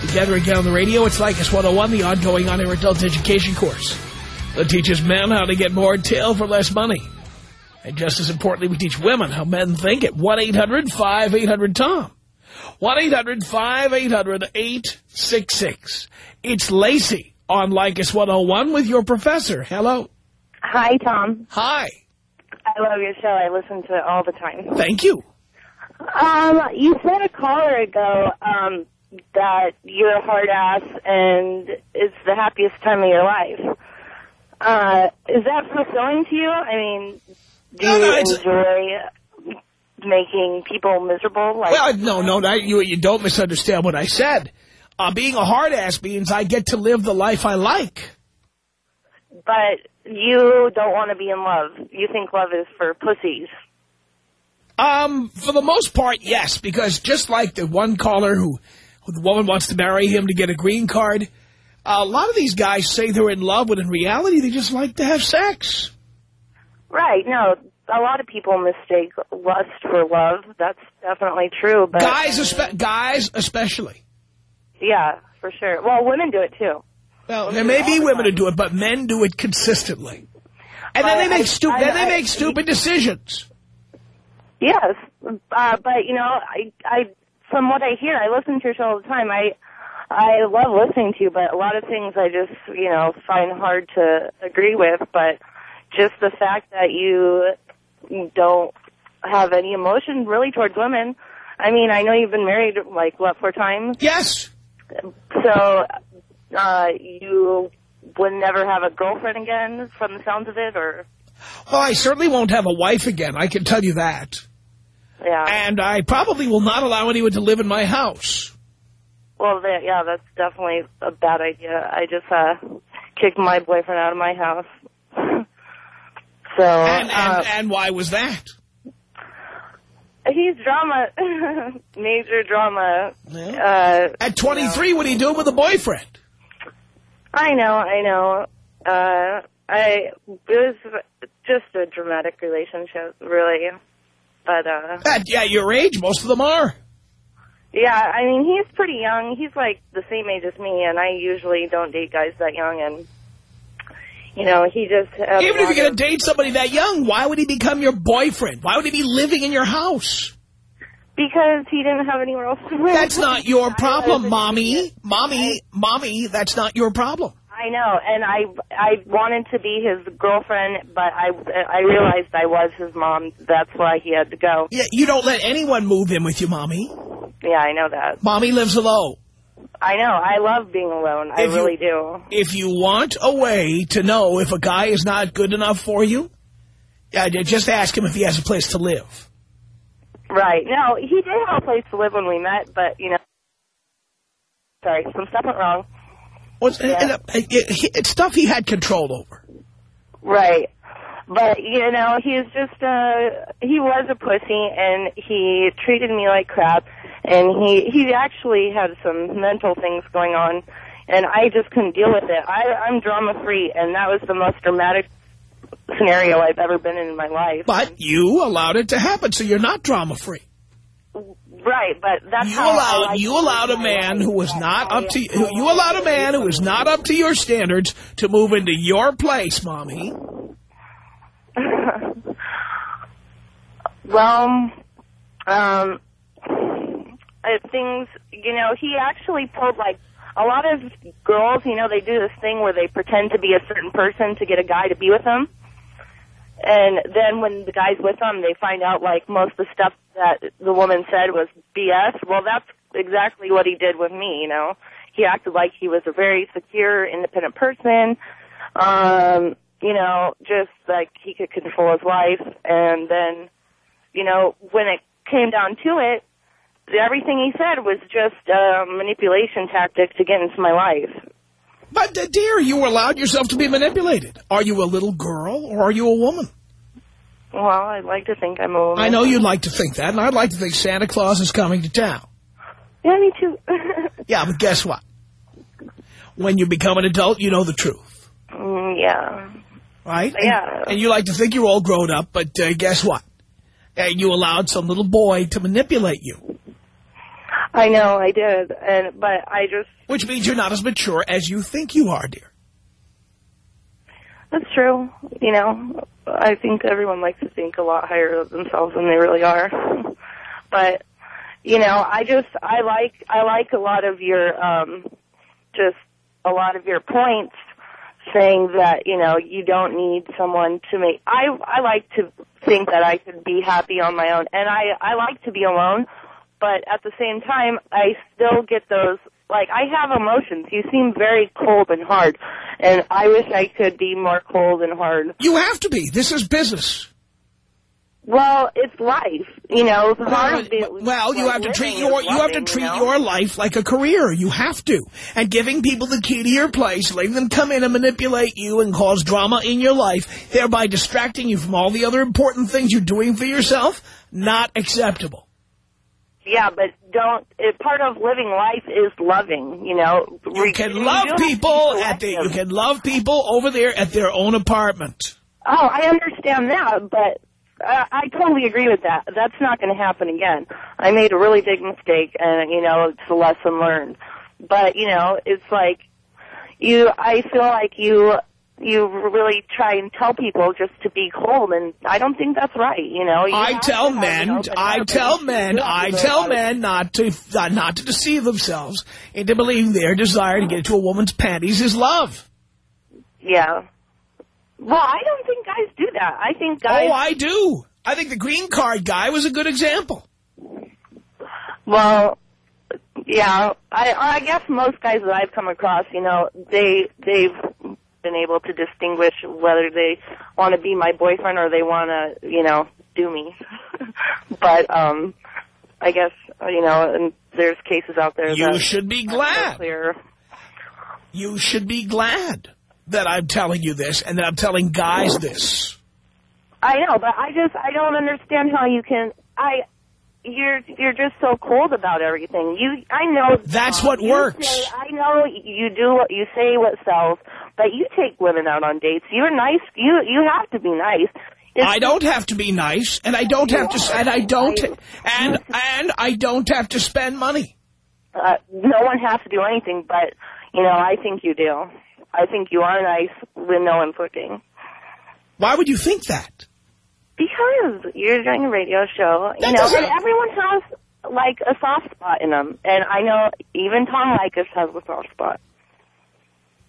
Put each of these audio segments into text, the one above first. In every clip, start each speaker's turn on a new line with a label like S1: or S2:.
S1: together again on the radio. It's Leykis 101, the ongoing on-air adult education course that teaches men how to get more tail for less money. And just as importantly, we teach women how men think at 1-800-5800-TOM. 1-800-5800-866. It's Lacey on Leykis 101 with your professor. Hello.
S2: Hi, Tom.
S1: Hi.
S2: I love your show. I listen to it all the time.
S1: Thank you.
S2: Um, you said a caller ago um, that you're a hard ass and it's the happiest time of your life. Uh, is that fulfilling to you? I mean, do
S1: No,
S2: you
S1: no,
S2: enjoy making people miserable? Like,
S1: Well, no, no, no you, you don't misunderstand what I said. Uh, being a hard ass means I get to live the life I like.
S2: but you don't want to be in love. You think love is for pussies.
S1: Um, for the most part, yes, because just like the one caller who the woman wants to marry him to get a green card, a lot of these guys say they're in love, but in reality, they just like to have sex.
S2: Right. No, a lot of people mistake lust for love. That's definitely true. But
S1: Guys, espe guys especially.
S2: Yeah, for sure. Well, women do it too.
S1: Well, there may be women who do it, but men do it consistently. And then
S2: I-
S1: they make
S2: I-
S1: stu
S2: I-
S1: then they make stupid decisions.
S2: Yes, uh, but you know, I, I, from what I hear, I listen to your show all the time. I, I love listening to you, but a lot of things I just, you know, find hard to agree with. But just the fact that you don't have any emotion really towards women. I mean, I know you've been married like what four times,
S1: Yes.
S2: so uh, you would never have a girlfriend again, from the sounds of it, or
S1: Well, I certainly won't have a wife again. I can tell you that.
S2: Yeah.
S1: And I probably will not allow anyone to live in my house.
S2: Well, that, yeah, that's definitely a bad idea. I just uh, kicked my boyfriend out of my house. so
S1: And,
S2: uh,
S1: and, and why was that?
S2: he's drama, major drama.
S1: Yeah.
S2: Uh,
S1: At 23, what are you doing with a boyfriend?
S2: I know, I know. Uh, I it was just a dramatic relationship, really. But uh,
S1: At yeah, your age, most of them are.
S2: yeah, I mean, he's pretty young. He's like the same age as me, and I usually don't date guys that young. And you know, he just
S1: Even if you're going to date somebody that young, why would he become your boyfriend? Why would he be living in your house?
S2: Because he didn't have anywhere else to live.
S1: That's not your problem, mommy. Mommy, mommy, that's not your problem.
S2: I know, and I I wanted to be his girlfriend, but I I realized I was his mom. That's why he had to go.
S1: Yeah, you don't let anyone move in with you, mommy.
S2: Yeah, I know that.
S1: Mommy lives alone.
S2: I know. I love being alone. I
S1: If you-
S2: really do.
S1: If you want a way to know if a guy is not good enough for you, yeah, just ask him if he has a place to live.
S2: Right. No, he did have a place to live when we met, but you know, sorry, some stuff went wrong.
S1: It's, and, uh, it- it's stuff he had control over.
S2: Right. But, you know, he's just, uh, he was a pussy and he treated me like crap and he, he actually had some mental things going on and I just couldn't deal with it. I, I'm drama free and that was the most dramatic scenario I've ever been in in my life.
S1: But you allowed it to happen, so you're not drama-free.
S2: Right, but that's
S1: You allowed
S2: like
S1: you allowed a man who was not up to you. You allowed a man who was not up to your standards to move into your place, mommy.
S2: Well, um, uh, things, you know, he actually pulled like a lot of girls, you know, they do this thing where they pretend to be a certain person to get a guy to be with them. And then when the guy's with them, they find out like most of the stuff that the woman said was BS. Well, that's exactly what he did with me, you know. He acted like he was a very secure, independent person. Um, you know, just like he could control his life. And then, you know, when it came down to it, everything he said was just a manipulation tactic to get into my life.
S1: But, uh, dear, you allowed yourself to be manipulated. Are you a little girl or are you a woman?
S2: Well, I'd like to think I'm a woman.
S1: I know you'd like to think that, and I'd like to think Santa Claus is coming to town.
S2: Yeah, me too.
S1: yeah, but guess what? When you become an adult, you know the truth.
S2: Mm, yeah.
S1: Right?
S2: Yeah.
S1: And, and, you like to think you're all grown up, but uh, guess what? Uh, you allowed some little boy to manipulate you.
S2: I know, I did, and but I just...
S1: Which means you're not as mature as you think you are, dear.
S2: That's true. You know, I think everyone likes to think a lot higher of themselves than they really are. but, you know, I just, I like, I like a lot of your, um, just a lot of your points saying that, you know, you don't need someone to make, I, I like to think that I could be happy on my own. And I, I like to be alone, but at the same time, I still get those, like, I have emotions. You seem very cold and hard, and I wish I could be more cold and hard.
S1: You have to be. This is business.
S2: Well, it's life, you know.
S1: It's Well, well you have to treat your you have to treat you know? your life like a career. You have to, and giving people the key to your place, letting them come in and manipulate you and cause drama in your life, thereby distracting you from all the other important things you're doing for yourself, not acceptable.
S2: Yeah, but don't. It, part of living life is loving. You know,
S1: you can love people at the. You can love people over there at their own apartment.
S2: Oh, I understand that, but uh, I totally agree with that. That's not going to happen again. I made a really big mistake, and you know, it's a lesson learned. But you know, it's like you. I feel like you you really try and tell people just to be cold, and I don't think that's right. You know, you
S1: I tell men, I tell men, I tell men not to uh, not to deceive themselves into believing their desire to get into a woman's panties is love.
S2: Yeah. Well, I don't think guys do that. I think guys.
S1: Oh, I do. I think the green card guy was a good example.
S2: Well, yeah, I I guess most guys that I've come across, you know, they they've been able to distinguish whether they want to be my boyfriend or they want to, you know, do me. but um I guess you know, and there's cases out there.
S1: You should be glad. Clear. You should be glad that I'm telling you this and that I'm telling guys this.
S2: I know, but I just I don't understand how you can. I you're you're just so cold about everything. You, I know.
S1: That's what works.
S2: Say, I know you do what you say what sells, but you take women out on dates. You're nice. You you have to be nice.
S1: It's I don't have to be nice, and I don't have to, and I don't, and and I don't have to spend money.
S2: Uh, no one has to do anything, but you know, I think you do. I think you are nice when no one's looking.
S1: Why would you think that?
S2: Because you're doing a radio show, you know, and everyone has, like, a soft spot in them. And I know even Tom Leykis has a soft spot.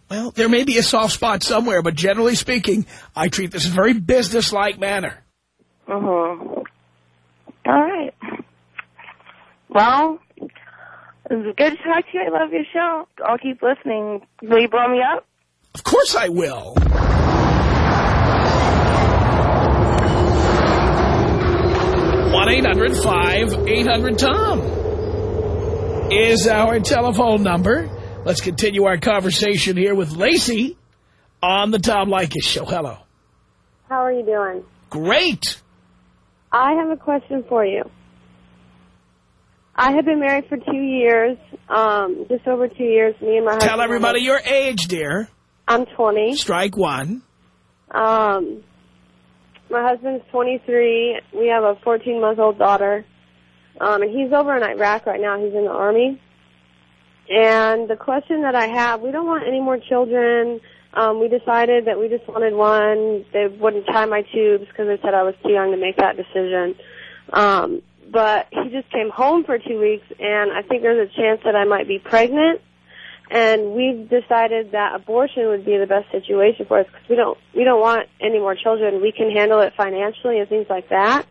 S1: Well, there may be a soft spot somewhere, but generally speaking, I treat this in a very business-like manner.
S2: Mm-hmm. All right. Well, it was good to talk to you. I love your show. I'll keep listening. Will you blow me up?
S1: Of course I will. 1-800-5800-TOM is our telephone number. Let's continue our conversation here with Lacey on the Tom Leykis Show. Hello.
S3: How are you doing?
S1: Great.
S3: I have a question for you. I have been married for two years, um, just over two years. Me and my husband.
S1: Tell everybody your age, dear.
S3: I'm 20.
S1: Strike one.
S3: Um, my husband's 23. We have a 14-month-old daughter. Um, and he's over in Iraq right now. He's in the Army. And the question that I have, we don't want any more children. Um, we decided that we just wanted one. They wouldn't tie my tubes because they said I was too young to make that decision. Um, but he just came home for two weeks, and I think there's a chance that I might be pregnant. and we've decided that abortion would be the best situation for us because we don't we don't want any more children. We can handle it financially and things like that,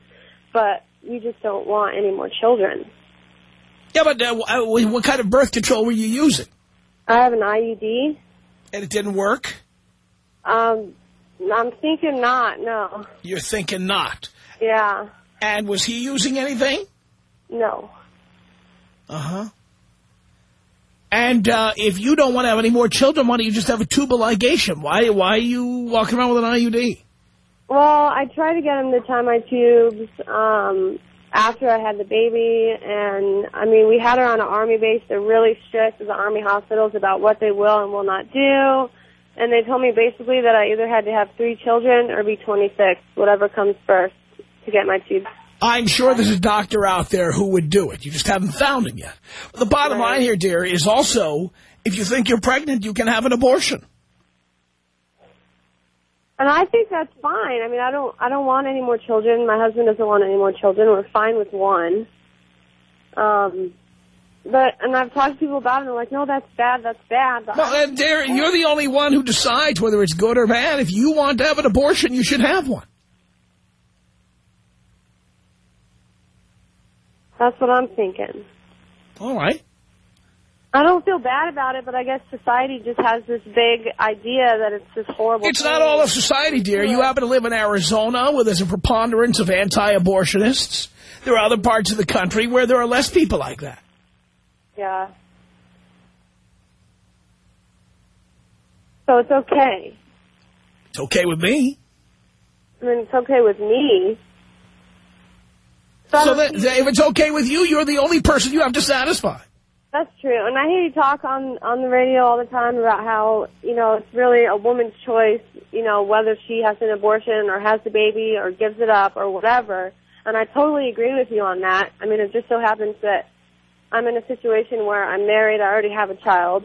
S3: but we just don't want any more children.
S1: Yeah, but uh, uh what kind of birth control were you using?
S3: I have an IUD.
S1: And it didn't work?
S3: Um, I'm thinking not, no.
S1: You're thinking not?
S3: Yeah.
S1: And was he using anything?
S3: No.
S1: Uh-huh. And uh, if you don't want to have any more children, why don't you just have a tubal ligation? Why, why are you walking around with an IUD?
S3: Well, I tried to get him to tie my tubes um, after I had the baby, and I mean, we had her on an army base. They're really strict as the army hospitals about what they will and will not do. And they told me basically that I either had to have three children or be 26, whatever comes first, to get my tubes
S1: I'm sure there's a doctor out there who would do it. You just haven't found him yet. The bottom right. line here, dear, is also, if you think you're pregnant, you can have an abortion.
S3: And I think that's fine. I mean, I don't, I don't want any more children. My husband doesn't want any more children. We're fine with one. Um, but, and I've talked to people about it, and they're like, no, that's bad, that's bad. But
S1: well, and dear, you're the only one who decides whether it's good or bad. If you want to have an abortion, you should have one.
S3: That's what I'm thinking.
S1: All right.
S3: I don't feel bad about it, but I guess society just has this big idea that it's this horrible
S1: It's thing. not all of society, dear. You happen to live in Arizona where there's a preponderance of anti-abortionists. There are other parts of the country where there are less people like that.
S3: Yeah. So it's okay.
S1: It's okay with me.
S3: I mean, it's okay with me.
S1: So that, if it's okay with you, you're the only person you have to satisfy.
S3: That's true. And I hear you talk on, on the radio all the time about how, you know, it's really a woman's choice, you know, whether she has an abortion or has the baby or gives it up or whatever. And I totally agree with you on that. I mean, it just so happens that I'm in a situation where I'm married, I already have a child,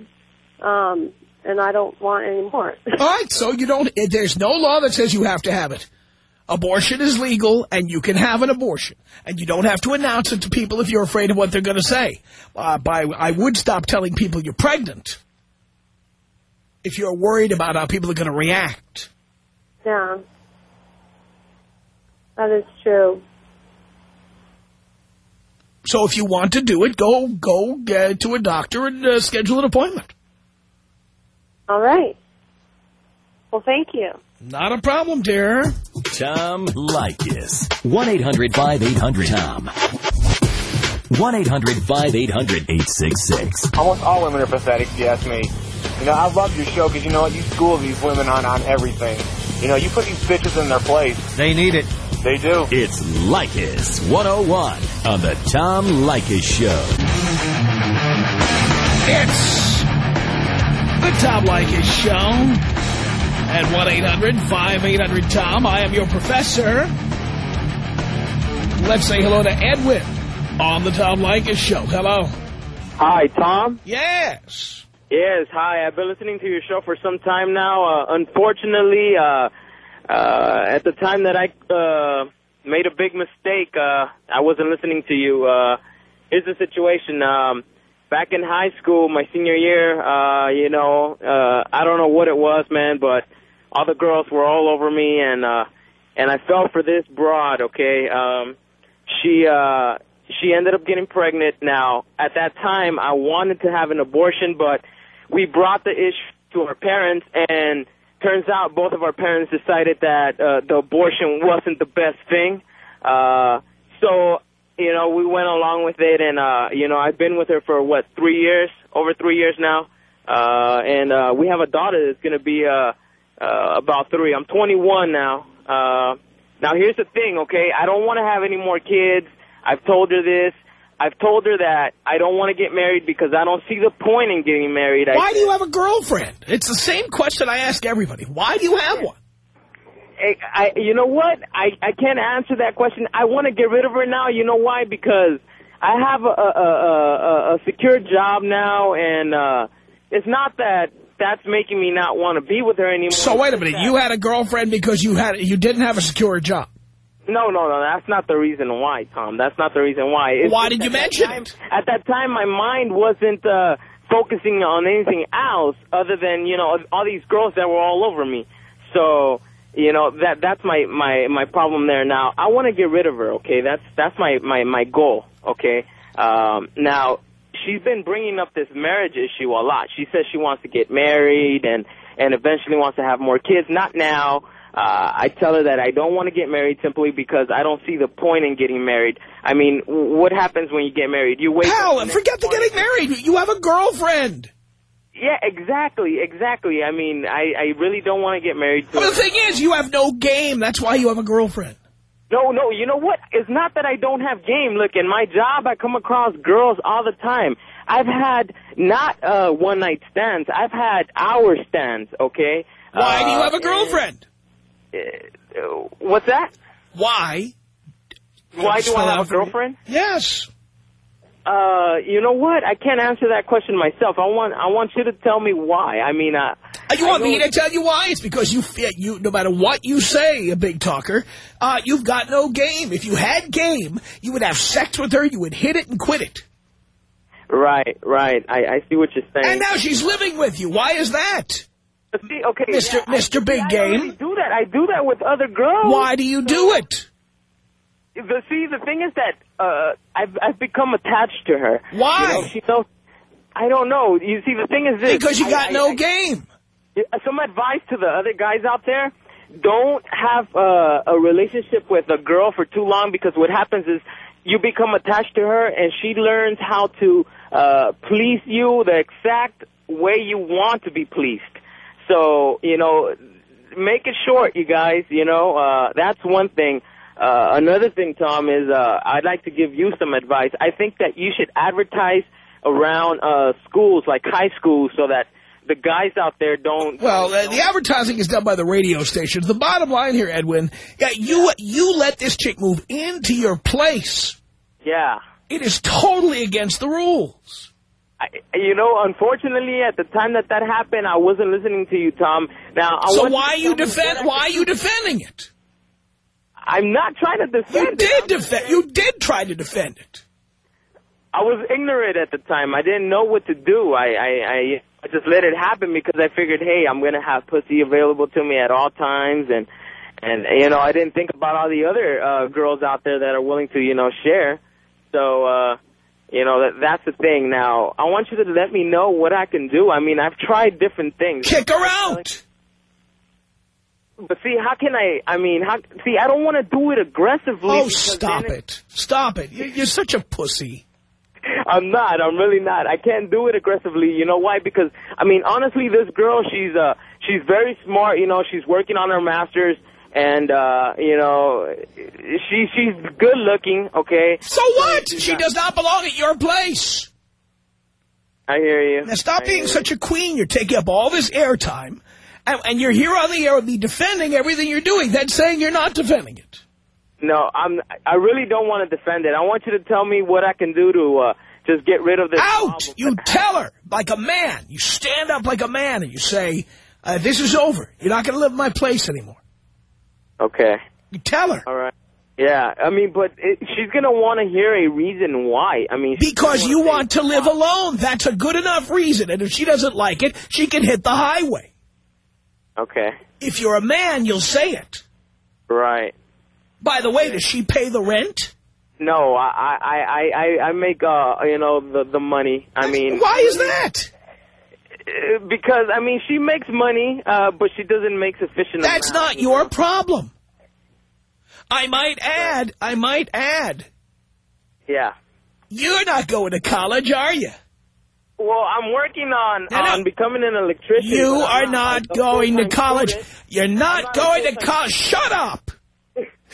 S3: um, and I don't want any more.
S1: all right, so you don't, there's no law that says you have to have it. Abortion is legal, and you can have an abortion. And you don't have to announce it to people if you're afraid of what they're going to say. Uh, by, I would stop telling people you're pregnant if you're worried about how people are going to react.
S3: Yeah. That is true.
S1: So if you want to do it, go go get to a doctor and uh, schedule an appointment.
S3: All right. Well, thank you.
S1: Not a problem, dear.
S4: Tom Leykis. 1-800-5800-TOM. 1-800-5800-866.
S5: Almost all women are pathetic, if you ask me. You know, I love your show because, you know what, you school these women on, on everything. You know, you put these bitches in their place.
S6: They need it.
S5: They do.
S4: It's Leykis 101 on the Tom Leykis Show.
S1: It's the Tom Leykis Show at 1-800-5800-TOM. I am your professor. Let's say hello to Edwin on the Tom Leykis Show. Hello.
S5: Hi, Tom.
S1: Yes.
S5: Yes, hi. I've been listening to your show for some time now. Uh, unfortunately, uh, uh, at the time that I uh, made a big mistake, uh, I wasn't listening to you. Uh, here's the situation. Um, back in high school, my senior year, uh, you know, uh, I don't know what it was, man, but all the girls were all over me, and uh, and I fell for this broad. Okay, um, she uh, she ended up getting pregnant. Now, at that time, I wanted to have an abortion, but we brought the issue to our parents, and turns out both of our parents decided that uh, the abortion wasn't the best thing. Uh, so, you know, we went along with it, and, uh, you know, I've been with her for, what, three years, over three years now. Uh, and uh, we have a daughter that's going to be uh, uh, about three. I'm 21 now. Uh, now, here's the thing, okay? I don't want to have any more kids. I've told her this. I've told her that I don't want to get married because I don't see the point in getting married.
S1: Why
S5: I
S1: do you have a girlfriend? It's the same question I ask everybody. Why do you have one?
S5: I, I, you know what? I, I can't answer that question. I want to get rid of her now. You know why? Because I have a, a, a, a secure job now, and uh, it's not that that's making me not want to be with her anymore.
S1: So wait a minute. You had a girlfriend because you had you didn't have a secure job.
S5: No, no, no. That's not the reason why, Tom. That's not the reason why. It's
S1: why did you mention
S5: time,
S1: it?
S5: At that time, my mind wasn't uh, focusing on anything else other than you know all these girls that were all over me. So you know that that's my my my problem there. Now I want to get rid of her. Okay, that's that's my my my goal. Okay. Um, now she's been bringing up this marriage issue a lot. She says she wants to get married and and eventually wants to have more kids. Not now. Uh, I tell her that I don't want to get married simply because I don't see the point in getting married. I mean, what happens when you get married? You wait.
S1: Pal, forget the getting married. You have a girlfriend.
S5: Yeah, exactly, exactly. I mean, I, I really don't want to get married to
S1: But the thing is, you have no game. That's why you have a girlfriend.
S5: No, no, you know what? It's not that I don't have game. Look, in my job, I come across girls all the time. I've had not uh, one-night stands. I've had hour stands, okay?
S1: Why do you
S5: Uh,
S1: have a girlfriend?
S5: uh, what's that?
S1: Why?
S5: Why do I have a girlfriend?
S1: Yes.
S5: Uh, you know what? I can't answer that question myself. I want I want you to tell me why. I mean, uh,
S1: Uh, You want me to tell you why? It's because you, fe- you, no matter what you say, a big talker, uh, you've got no game. If you had game, you would have sex with her, you would hit it and quit it.
S5: Right, right. I, I see what you're saying.
S1: And now she's living with you. Why is that?
S5: See, okay,
S1: Mr.
S5: yeah, I-
S1: Mr. Big
S5: I
S1: Game.
S5: already do that. I do that with other girls.
S1: Why do you do it?
S5: The, see, the thing is that uh, I've I've become attached to her.
S1: Why?
S5: You know, she knows. I don't know. You see, the thing is this.
S1: Because you got
S5: I-
S1: no
S5: I-
S1: game.
S5: Some advice to the other guys out there: don't have uh, a relationship with a girl for too long because what happens is you become attached to her and she learns how to uh, please you the exact way you want to be pleased. So you know, make it short, you guys. You know, uh, that's one thing. Uh, another thing, Tom, is uh, I'd like to give you some advice. I think that you should advertise around uh, schools, like high schools, so that the guys out there don't.
S1: Well, uh, the advertising is done by the radio stations. The bottom line here, Edwin, yeah, you you let this chick move into your place.
S5: Yeah.
S1: It is totally against the rules.
S5: I, you know, unfortunately, at the time that that happened, I wasn't listening to you, Tom. Now, I
S1: So why are you defend? Why are you defending it?
S5: I'm not trying to defend
S1: You did defend. You did try to defend it.
S5: I was ignorant at the time. I didn't know what to do. I, I, I, I just let it happen because I figured, hey, I'm gonna have pussy available to me at all times, and and you know, I didn't think about all the other uh, girls out there that are willing to, you know, share. So, uh, you know, that that's the thing. Now, I want you to let me know what I can do. I mean, I've tried different things.
S1: Kick her out.
S5: But see, how can I? I mean, how? See, I don't want to do it aggressively.
S1: Oh, stop
S5: then
S1: it. Stop it. You're, You're such a pussy.
S5: I'm not. I'm really not. I can't do it aggressively. You know why? Because I mean, honestly, this girl, she's uh, she's very smart. You know, she's working on her masters, and uh, you know, she she's good looking. Okay.
S1: So what? She does not belong at your place.
S5: I hear you.
S1: Now stop
S5: I
S1: being
S5: hear
S1: such a queen. You're taking up all this airtime, and, and you're here on the air with me defending everything you're doing, then saying you're not defending it.
S5: No, I'm. I really don't want to defend it. I want you to tell me what I can do to uh, just get rid of this.
S1: Out!
S5: problem.
S1: You tell her like a man. You stand up like a man and you say, uh, this is over. You're not going to live in my place anymore.
S5: Okay.
S1: You tell her.
S5: All right. Yeah, I mean, but it, she's gonna want to hear a reason why. I mean,
S1: Because you want to live alone. That's a good enough reason. And if she doesn't like it, she can hit the highway.
S5: Okay,
S1: If you're a man, you'll say it.
S5: right.
S1: By the way, does she pay the rent?
S5: No, I, I, I, I, I make uh, you know, the the money. I mean,
S1: Why is that?
S5: uh, because I mean, she makes money, uh, but she doesn't make sufficient.
S1: That's
S5: amount,
S1: not
S5: you
S1: your
S5: know?
S1: problem. I might add, I might add,
S5: Yeah.
S1: you're not going to college, are you?
S5: Well, I'm working on
S1: No, no.
S5: on becoming an electrician.
S1: You are not
S5: a
S1: going to college.
S5: student.
S1: You're not
S5: not
S1: going to college. Shut up.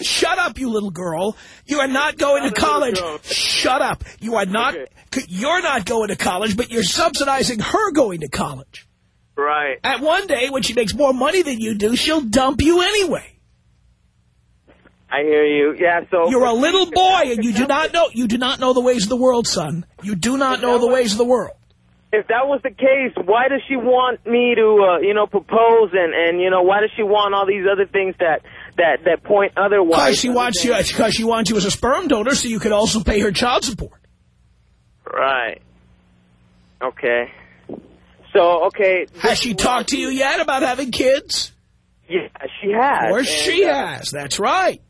S1: Shut up, you little girl. You are not going to college. Shut up. You are not,
S5: Okay.
S1: you're not going to college, but you're subsidizing her going to college.
S5: Right.
S1: At one day, when she makes more money than you do, she'll dump you anyway.
S5: I hear you. Yeah. So
S1: You're a little boy, and you do not know, you do not know the ways of the world, son. You do not know the ways of the world.
S5: if that was the case, why does she want me to, uh, you know, propose and and you know, why does she want all these other things that that that point otherwise?
S1: Because she wants you, because she wants you as a sperm donor, so you can also pay her child support.
S5: Right. Okay. So, okay.
S1: Has she talked to you yet about having kids?
S5: Yeah, she has. And,
S1: she
S5: uh,
S1: has. That's right.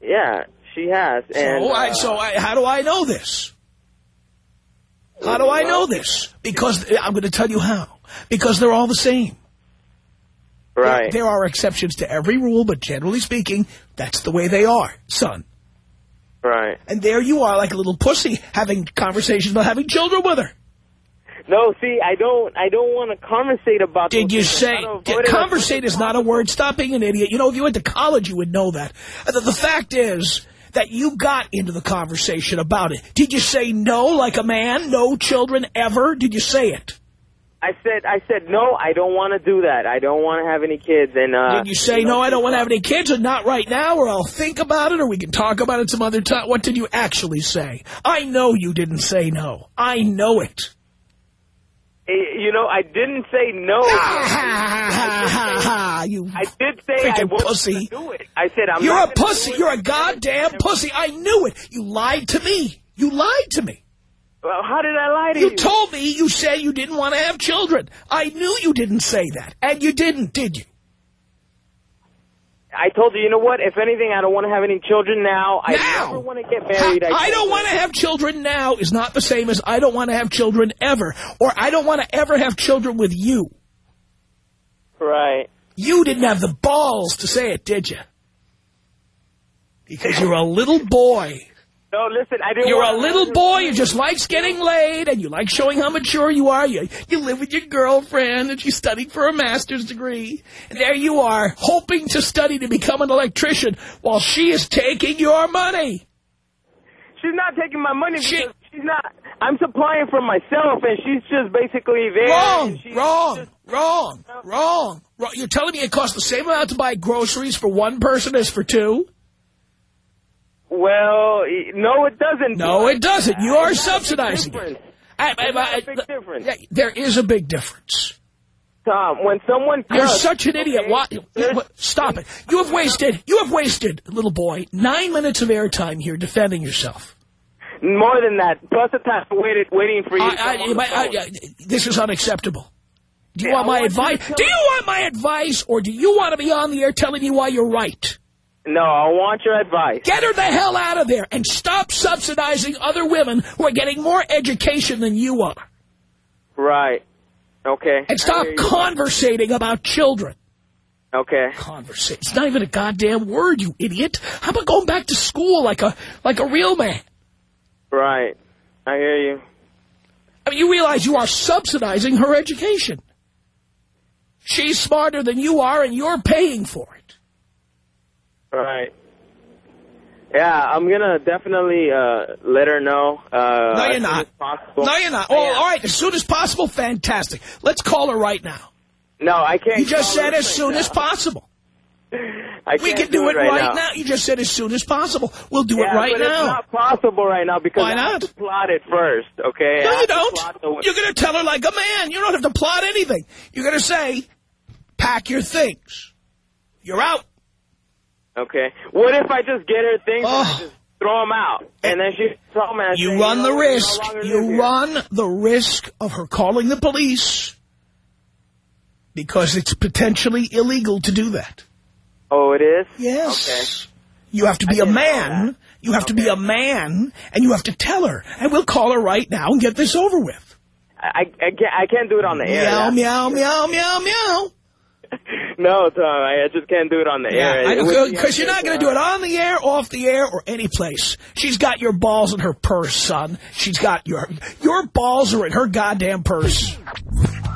S5: Yeah, she has. And,
S1: so, I,
S5: uh,
S1: so I, how do I know this? How do I know this? Because I'm going to tell you how. Because they're all the same.
S5: Right.
S1: There are exceptions to every rule, but generally speaking, that's the way they are, son.
S5: Right.
S1: And there you are like a little pussy having conversations about having children with her.
S5: No, see, I don't, I don't want to conversate about.
S1: Did you
S5: things.
S1: say, conversate is not a word. Stop being an idiot. You know, if you went to college, you would know that. Uh, The, the fact is that you got into the conversation about it. Did you say no like a man? No children ever? Did you say it?
S5: I said, I said no. I don't want to do that. I don't want to have any kids. And uh,
S1: Did you say, no, I don't want to have any kids, and not right now, or I'll think about it, or we can talk about it some other time? What did you actually say? I know you didn't say no. I know it.
S5: Eh, You know, I didn't say no.
S1: Ha, ha, ha, ha, ha, you
S5: I did say I wasn't
S1: pussy.
S5: do it. I said I'm.
S1: You're a pussy. You're a goddamn pussy. I knew it. You lied to me. You lied to me.
S5: Well, how did I lie to
S1: You
S5: you?
S1: told me you said you didn't want to have children. I knew you didn't say that. And you didn't, did you?
S5: I told you, you know what? If anything, I don't want to have any children now. I
S1: Now?
S5: never want to get married.
S1: I,
S5: told
S1: don't want to have children now is not the same as I don't want to have children ever. Or I don't want to ever have children with you.
S5: Right.
S1: You didn't have the balls to say it, did you? Because you're a little boy.
S5: No, listen, I didn't.
S1: You're a little boy who just likes getting laid, and you like showing how mature you are. You, you live with your girlfriend, and she's studying for a master's degree. And there you are, hoping to study to become an electrician, while she is taking your money.
S5: She's not taking my money
S1: She-
S5: because she's not. I'm supplying for myself, and she's just basically there.
S1: Wrong, wrong,
S5: just-
S1: wrong, wrong, wrong. You're telling me it costs the same amount to buy groceries for one person as for two?
S5: Well, no, it doesn't.
S1: No, it doesn't. You are
S5: There's not a big
S1: subsidizing it.
S5: difference.
S1: I- I-
S5: There's not a
S1: I-
S5: big difference.
S1: There is a big difference.
S5: Tom, when someone
S1: You're such an idiot.
S5: okay,
S1: Why, stop it. You have wasted, you have wasted, little boy, nine minutes of airtime here defending yourself.
S5: more than that. Plus the time waited, waiting for you.
S1: I,
S5: to
S1: I,
S5: on the
S1: my- I- I- this is unacceptable. Do you
S5: Yeah,
S1: want my
S5: want you to
S1: advice? Do you want my advice, or do you want to be on the air telling me why you're right?
S5: No, I want your advice.
S1: Get her the hell out of there and stop subsidizing other women who are getting more education than you are.
S5: Right. Okay.
S1: And stop conversating about children.
S5: Okay.
S1: Conversate. It's not even a goddamn word, you idiot. How about going back to school like a like a real man?
S5: Right. I hear you.
S1: I mean, you realize you are subsidizing her education. She's smarter than you are, and you're paying for it.
S5: Right. Yeah, I'm gonna definitely uh, let her know. Uh,
S1: No, you're not. No, you're not. Oh, all right, as soon as possible, fantastic. Let's call her right now.
S5: No, I can't.
S1: You just said as
S5: right
S1: soon
S5: now.
S1: as possible.
S5: I
S1: We can do it
S5: right,
S1: right now. You just said as soon as possible. We'll do
S5: Yeah,
S1: it right
S5: but
S1: now.
S5: It's not possible right now because
S1: Why
S5: I have
S1: not?
S5: to plot it first. Okay.
S1: No, you don't.
S5: the-
S1: You're going to tell her like a man. You don't have to plot anything. You're going to say, pack your things. You're out.
S5: Okay. What if I just get her things and
S1: Oh.
S5: I just throw them out, and then she tell me I say,
S1: You run the
S5: no
S1: risk.
S5: live
S1: You
S5: here.
S1: run the risk of her calling the police because it's potentially illegal to do that.
S5: Oh, it is.
S1: Yes. Okay. You have to be
S5: I
S1: a man. You have to be a man, and you have to tell her. And we'll call her right now and get this over with.
S5: I, I can't. I can't do it on the air.
S1: Meow, meow, meow, meow, meow.
S5: No, Tom. I uh, I just can't do it on the air. It would be
S1: Because you're not going to do it on the air, off the air, or any place. She's got your balls in her purse, son. She's got your your balls are in her goddamn purse.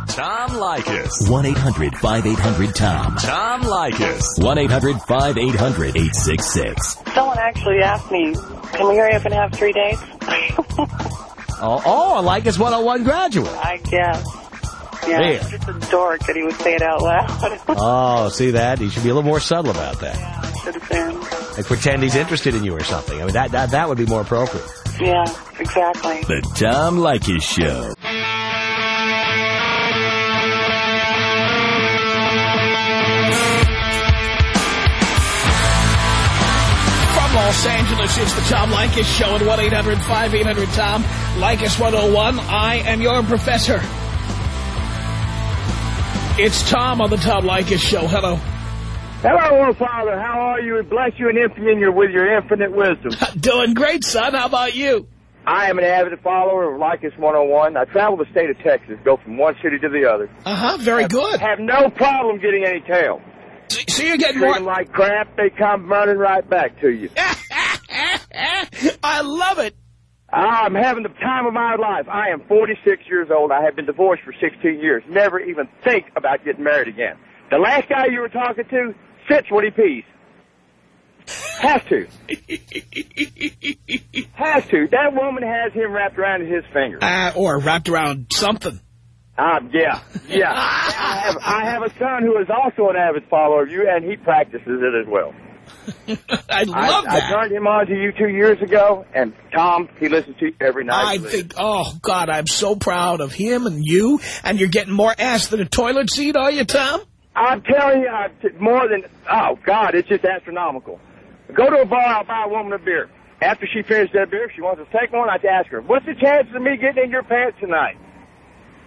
S4: Tom Leykis.
S6: 1-800-5800-TOM.
S4: Tom Leykis.
S6: 1-800-5800-866.
S7: Someone actually asked me, can we hurry up and have three dates?
S8: Oh, oh, Leykis 101 graduate.
S7: I guess. Yeah,
S8: There.
S7: it's just a dork that he would say it out loud.
S8: Oh, see that? He should be a little more subtle about that.
S7: I should have been.
S8: Like pretend he's interested in you or something. I mean, that, that, that would be more appropriate.
S7: Yeah, exactly.
S6: The Tom Leykis Show.
S1: From Los Angeles, it's the Tom Leykis Show at 1-800-5800-TOM. Leykis 101, I am your professor. It's Tom on the Tom Leykis Show. Hello.
S9: Hello, Father. How are you? Bless you and infinite you with your infinite wisdom.
S1: Doing great, son. How about you?
S9: I am an avid follower of Leykis 101. I travel the state of Texas, go from one city to the other.
S1: Uh-huh, very good.
S9: Have no problem getting any tail.
S1: So, so you're getting
S9: Treat
S1: more...
S9: like crap, they come running right back to you.
S1: I love it.
S9: I'm having the time of my life. I am 46 years old. I have been divorced for 16 years. Never even think about getting married again. The last guy you were talking to sits when he pees. Has to. Has to. That woman has him wrapped around his finger.
S1: Uh, or wrapped around something.
S9: Um, yeah, yeah. I have, I have a son who is also an avid follower of you, and he practices it as well.
S1: I love
S9: I,
S1: that.
S9: I turned him on to you two years ago, and Tom, he listens to you every night.
S1: I think, oh, God, I'm so proud of him and you. And you're getting more ass than a toilet seat, are you, Tom?
S9: I'm telling you, I, more than, oh, God, it's just astronomical. Go to a bar, I'll buy a woman a beer. After she finishes that beer, if she wants to take one, I ask her, what's the chances of me getting in your pants tonight?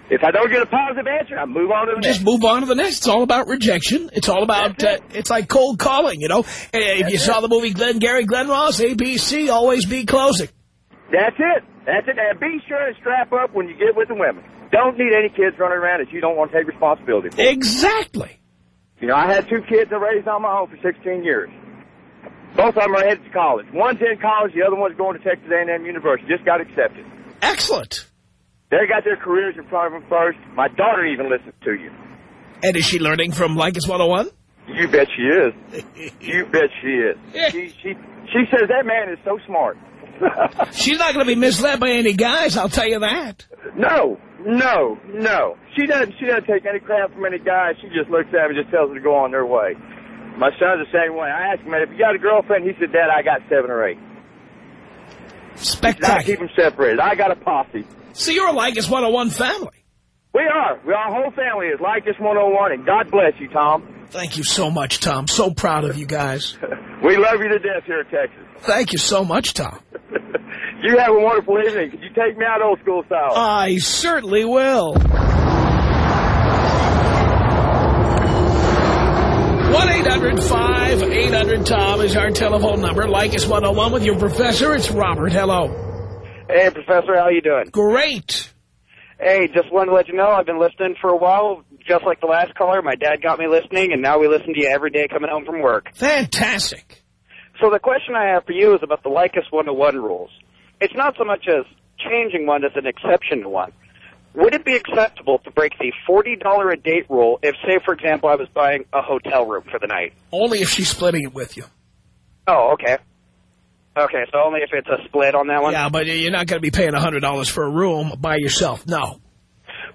S9: If I don't get a positive answer, I move on to the next.
S1: Just move on to the next. It's all about rejection. It's all about, uh, it's like cold calling, you know. If you saw the movie Glengarry Glen Ross, ABC, always be closing.
S9: That's it. That's it. And be sure to strap up when you get with the women. Don't need any kids running around that you don't want to take responsibility for.
S1: Exactly.
S9: You know, I had two kids I raised on my own for 16 years. Both of them are headed to college. One's in college, the other one's going to Texas A&M University. Just got accepted.
S1: Excellent.
S9: They got their careers in front of them first. My daughter even listens to you.
S1: And is she learning from Leykis 101?
S9: You bet she is. you bet she is. She, she, she says that man is so smart.
S1: She's not going to be misled by any guys, I'll tell you that.
S9: No, no, no. She doesn't. She doesn't take any crap from any guy. She just looks at him and just tells them to go on their way. My son's the same way. I asked him, "If you got a girlfriend?" He said, "Dad, I got seven or eight. I keep them separated. I got a posse.
S1: So you're a Leykis 101 family.
S9: We are. We our whole family is Leykis 101, and God bless you, Tom.
S1: Thank you so much, Tom. So proud of you guys.
S9: We love you to death here in Texas.
S1: Thank you so much, Tom.
S9: You have a wonderful evening. Could you take me out old school style?
S1: I certainly will. 1-800-5800-TOM is our telephone number. Leykis 101 with your professor. It's Robert. Hello.
S10: Hey, Professor, how you doing?
S1: Great.
S10: Hey, just wanted to let you know I've been listening for a while, just like the last caller. My dad got me listening, and now we listen to you every day coming home from work.
S1: Fantastic.
S10: So the question I have for you is about the Leykis 101 rules. It's not so much as changing one as an exception to one. Would it be acceptable to break the $40 a date rule if, say, for example, I was buying a hotel room for the night?
S1: Only if she's splitting it with you.
S10: Oh, okay. Okay, so only if it's a split on that one?
S1: Yeah, but you're not going to be paying $100 for a room by yourself. No.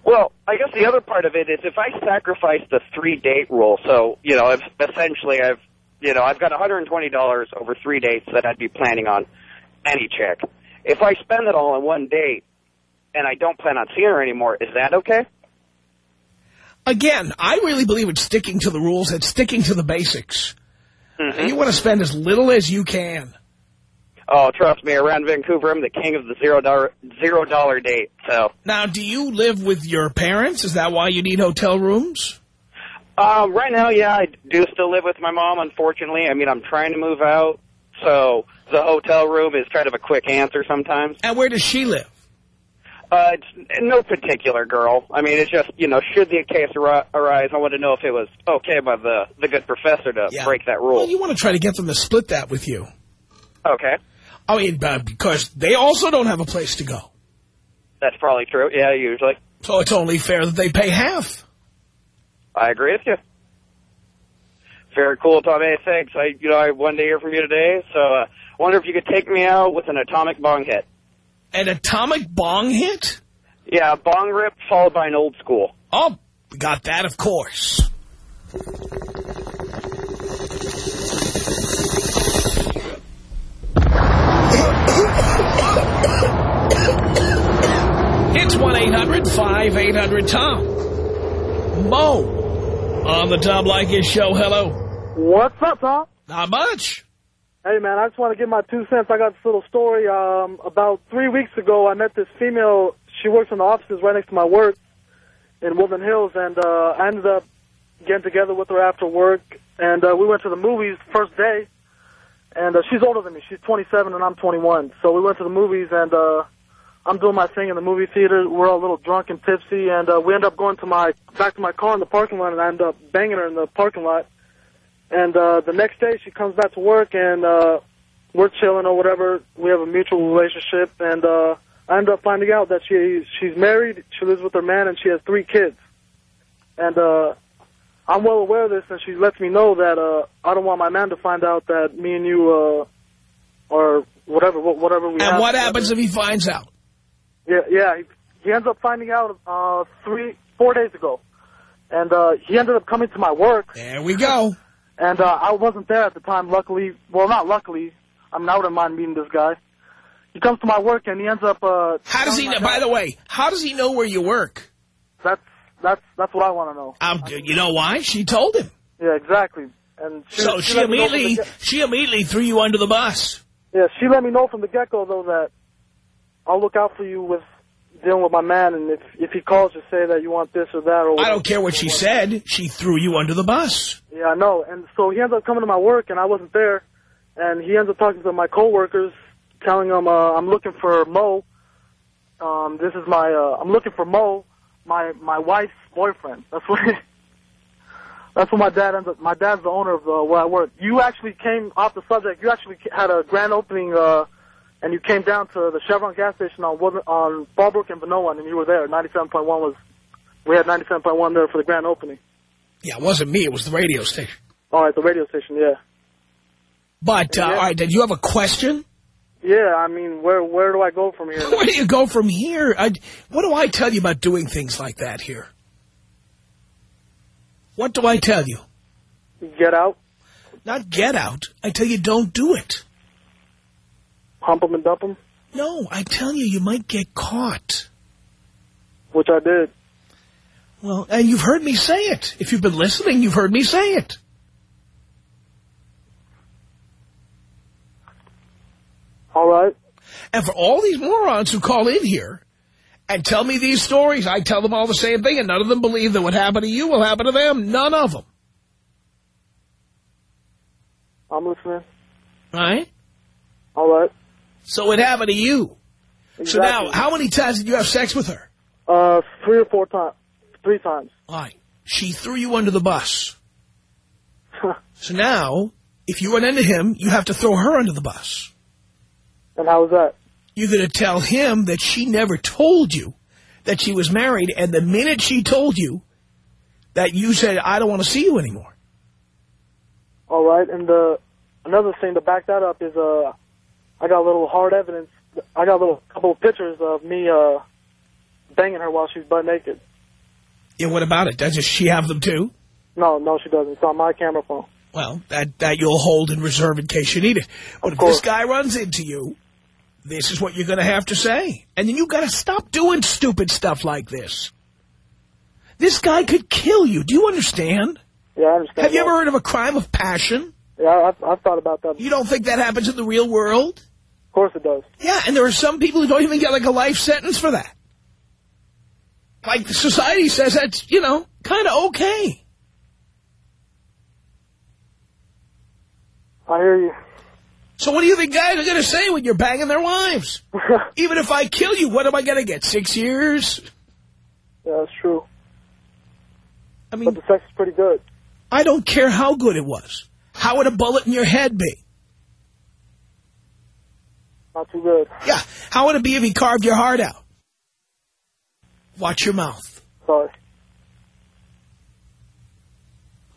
S10: Well, I guess the other part of it is if I sacrifice the three date rule, so, you know, if essentially I've, you know, I've got $120 over three dates that I'd be planning on any chick. If I spend it all on one date and I don't plan on seeing her anymore, is that okay?
S1: Again, I really believe it's sticking to the rules. It's sticking to the basics.
S10: Mm-hmm.
S1: You want to spend as little as you can.
S10: Oh, trust me, around Vancouver, I'm the king of the zero dollar zero dollar date. So,
S1: Now, do you live with your parents? Is that why you need hotel rooms?
S10: um, right now, yeah, I do still live with my mom. Unfortunately, I mean, I'm trying to move out, so the hotel room is kind of a quick answer sometimes.
S1: And where does she live?
S10: Uh, it's no particular girl. I mean, it's just you know, should the case ar- arise, I want to know if it was okay by the the good professor to
S1: Yeah.
S10: break that rule.
S1: Well, you want to try to get them to split that with you.
S10: Okay,
S1: I mean, uh, because they also don't have a place to go.
S10: that's probably true. Yeah, usually.
S1: So it's only fair that they pay half.
S10: I agree with you. Very cool, Tommy. Thanks. I, you know, I wanted to hear from you today, so uh, wonder if you could take me out with an atomic bong hit.
S1: An atomic bong hit?
S10: Yeah, a bong rip followed by an old school.
S1: Oh, got that, of course. It's 1-800-5800-TOM. Mo on the Tom Leykis show. Hello.
S11: What's up, Tom?
S1: Not much.
S11: Hey, man, I just want to give my two cents. I got this little story. Um, about three weeks ago, I met this female. She works in the offices right next to my work. in Woodland Hills, and uh, I ended up getting together with her after work, and uh, we went to the movies first day. And uh, she's older than me. She's 27 and I'm 21. So we went to the movies, and uh, I'm doing my thing in the movie theater. We're all a little drunk and tipsy, and uh, we end up going to my back to my car in the parking lot, and I end up banging her in the parking lot. And uh, the next day, she comes back to work, and uh, we're chilling or whatever. We have a mutual relationship, and uh, I end up finding out that she she's married, she lives with her man, and she has three kids. And uh, I'm well aware of this, and she lets me know that uh, I don't want my man to find out that me and you uh, or whatever, whatever we.
S1: And
S11: have
S1: what happens if he finds out?
S11: Yeah, yeah. He, he ends up finding out uh, three, four days ago, and uh, he ended up coming to my work.
S1: There we go.
S11: And uh, I wasn't there at the time. Luckily, well, not luckily. I mean, I wouldn't mind meeting this guy. He comes to my work, and he ends up. Uh,
S1: How does he know? By the way, how does he know where you work?
S11: That's that's that's what I want to know.
S1: Um, you know why? She told him.
S11: Yeah, exactly. And she,
S1: So she
S11: let me know from the
S1: immediately, she immediately threw you under the bus.
S11: Yeah, she let me know from the get-go, though, that I'll look out for you with dealing with my man, and if if he calls, just say that you want this or that. Or
S1: I don't care what she said. She threw you under the bus.
S11: Yeah, I know. And so he ends up coming to my work, and I wasn't there. And he ends up talking to my coworkers, telling them uh, I'm looking for Mo. Um, this is my uh, I'm looking for Mo, my my wife's boyfriend. That's what. That's what my dad ends up. My dad's the owner of uh, where I work. You actually came off the subject. You actually had a grand opening, uh, and you came down to the Chevron gas station on Woodland, on Fallbrook and Vanowen, and you were there. Ninety-seven point one was. We had ninety-seven point one there for the grand opening.
S1: Yeah, it wasn't me. It was the radio station.
S11: All right, the radio station. Yeah.
S1: But, uh, all right, did you have a question?
S11: Yeah, I mean, where where do I go from here?
S1: Where do you go from here? I, what do I tell you about doing things like that here? What do I tell you?
S11: Get out,
S1: Not get out. I tell you don't do it.
S11: Hump 'em and dump 'em,
S1: No, I tell you, you might get caught.
S11: which I did.
S1: Well, and you've heard me say it. If you've been listening, you've heard me say it.
S11: All right.
S1: And for all these morons who call in here and tell me these stories, I tell them all the same thing, and none of them believe that what happened to you will happen to them. None of them.
S11: I'm listening.
S1: Right?
S11: All right.
S1: So it happened to you. So now, how many times did you have sex with her?
S11: Uh, three or four times. Three times.
S1: All right. She threw you under the bus. so now, if you run into him, you have to throw her under the bus.
S11: And how was that?
S1: You're going to tell him that she never told you that she was married, and the minute she told you that you said, I don't want to see you anymore.
S11: All right. And uh, another thing to back that up is uh, I got a little hard evidence. I got a little couple of pictures of me uh, banging her while she's butt naked.
S1: Yeah, what about it? Does she have them too?
S11: No, no, she doesn't. It's on my camera phone.
S1: Well, that, that you'll hold in reserve in case you need it. But if this guy runs into you, this is what you're going to have to say. And then you've got to stop doing stupid stuff like this. This guy could kill you. Do you understand?
S11: Yeah, I understand.
S1: Have you
S11: that.
S1: ever heard of a crime of passion?
S11: Yeah, I've, I've thought about that.
S1: You don't think that happens in the real world?
S11: Of course it does.
S1: Yeah, and there are some people who don't even get like a life sentence for that. Like society says that's, you know, kind of okay.
S11: I hear you.
S1: So what do you think guys are going to say when you're banging their wives? Even if I kill you, what am I going to get? Six years?
S11: Yeah, that's true.
S1: I mean,
S11: but the sex is pretty good.
S1: I don't care how good it was. How would a bullet in your head be?
S11: Not too good.
S1: Yeah. How would it be if he carved your heart out? Watch your mouth.
S11: Sorry.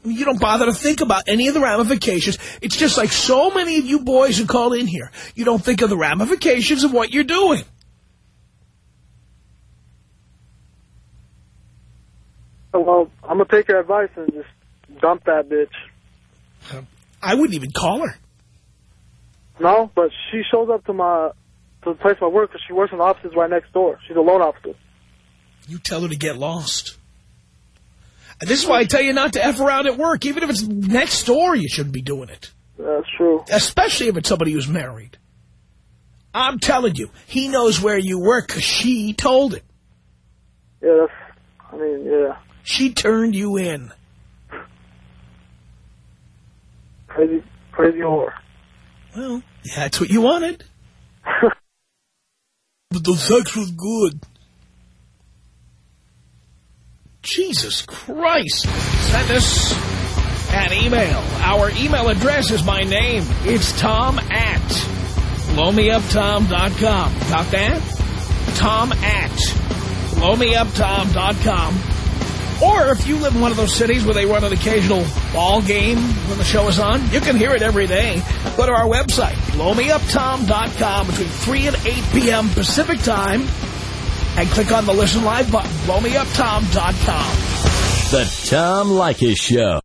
S1: You don't bother to think about any of the ramifications. It's just like so many of you boys who call in here. You don't think of the ramifications of what you're doing.
S11: Well, I'm gonna take your advice and just dump that bitch.
S1: I wouldn't even call her.
S11: No, but she shows up to my to the place where I work because she works in the offices right next door. She's a loan officer.
S1: You tell her to get lost. And this is why I tell you not to F around at work. Even if it's next door, you shouldn't be doing it.
S11: That's true.
S1: Especially if it's somebody who's married. I'm telling you, he knows where you work because she told him.
S11: Yeah, that's. I mean, yeah.
S1: She turned you in.
S11: Crazy, crazy whore.
S1: Well, that's what you wanted. but the sex was good. Jesus Christ. Send us an email. Our email address is my name. It's Tom at blowmeuptom.com. Got that? Tom at blowmeuptom.com. Or if you live in one of those cities where they run an occasional ball game when the show is on, you can hear it every day. Go to our website, blowmeuptom.com between 3 and 8 p.m. Pacific Time and click on the Listen Live button, blowmeuptom.com.
S6: The Tom Leykis Show.